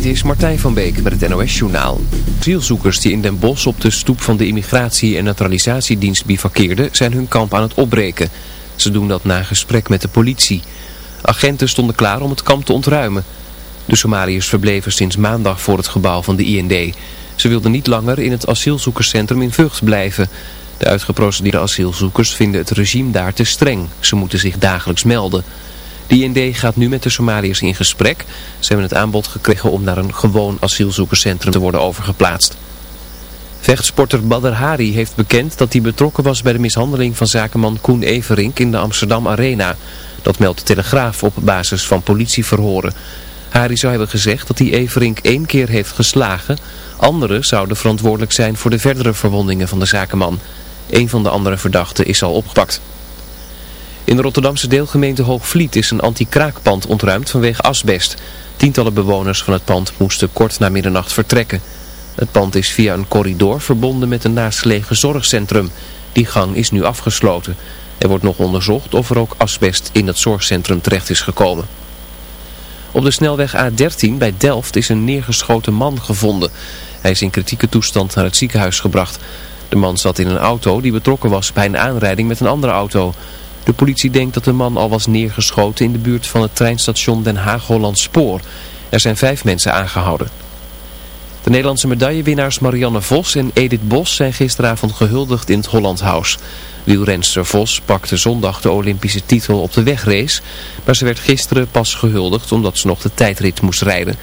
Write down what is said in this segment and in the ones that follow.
Dit is Martijn van Beek met het NOS-journaal. Asielzoekers die in Den Bosch op de stoep van de immigratie- en naturalisatiedienst bivakkeerden... zijn hun kamp aan het opbreken. Ze doen dat na gesprek met de politie. Agenten stonden klaar om het kamp te ontruimen. De Somaliërs verbleven sinds maandag voor het gebouw van de IND. Ze wilden niet langer in het asielzoekerscentrum in Vught blijven. De uitgeprocedeerde asielzoekers vinden het regime daar te streng. Ze moeten zich dagelijks melden. De IND gaat nu met de Somaliërs in gesprek. Ze hebben het aanbod gekregen om naar een gewoon asielzoekerscentrum te worden overgeplaatst. Vechtsporter Badr Hari heeft bekend dat hij betrokken was bij de mishandeling van zakenman Koen Everink in de Amsterdam Arena. Dat meldt de Telegraaf op basis van politieverhoren. Hari zou hebben gezegd dat hij Everink één keer heeft geslagen. Anderen zouden verantwoordelijk zijn voor de verdere verwondingen van de zakenman. Een van de andere verdachten is al opgepakt. In de Rotterdamse deelgemeente Hoogvliet is een anti-kraakpand ontruimd vanwege asbest. Tientallen bewoners van het pand moesten kort na middernacht vertrekken. Het pand is via een corridor verbonden met een naastgelegen zorgcentrum. Die gang is nu afgesloten. Er wordt nog onderzocht of er ook asbest in het zorgcentrum terecht is gekomen. Op de snelweg A13 bij Delft is een neergeschoten man gevonden. Hij is in kritieke toestand naar het ziekenhuis gebracht. De man zat in een auto die betrokken was bij een aanrijding met een andere auto. De politie denkt dat de man al was neergeschoten in de buurt van het treinstation Den Haag-Holland Spoor. Er zijn vijf mensen aangehouden. De Nederlandse medaillewinnaars Marianne Vos en Edith Bos zijn gisteravond gehuldigd in het Holland House. Wielrenster Vos pakte zondag de Olympische titel op de wegrace, maar ze werd gisteren pas gehuldigd omdat ze nog de tijdrit moest rijden.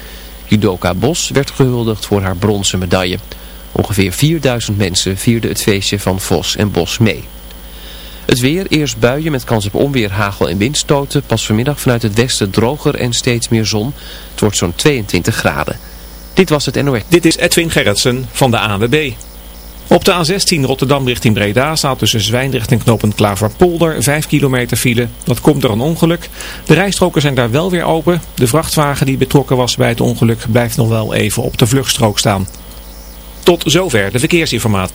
Judoka Bos werd gehuldigd voor haar bronzen medaille. Ongeveer 4000 mensen vierden het feestje van Vos en Bos mee. Het weer, eerst buien met kans op onweer, hagel en windstoten. Pas vanmiddag vanuit het westen droger en steeds meer zon. Het wordt zo'n 22 graden. Dit was het NOS. Dit is Edwin Gerritsen van de AWB. Op de A16 Rotterdam richting Breda staat tussen Zwijndrecht en knooppunt Klaverpolder 5 kilometer file. Dat komt door een ongeluk. De rijstroken zijn daar wel weer open. De vrachtwagen die betrokken was bij het ongeluk blijft nog wel even op de vluchtstrook staan. Tot zover de verkeersinformatie.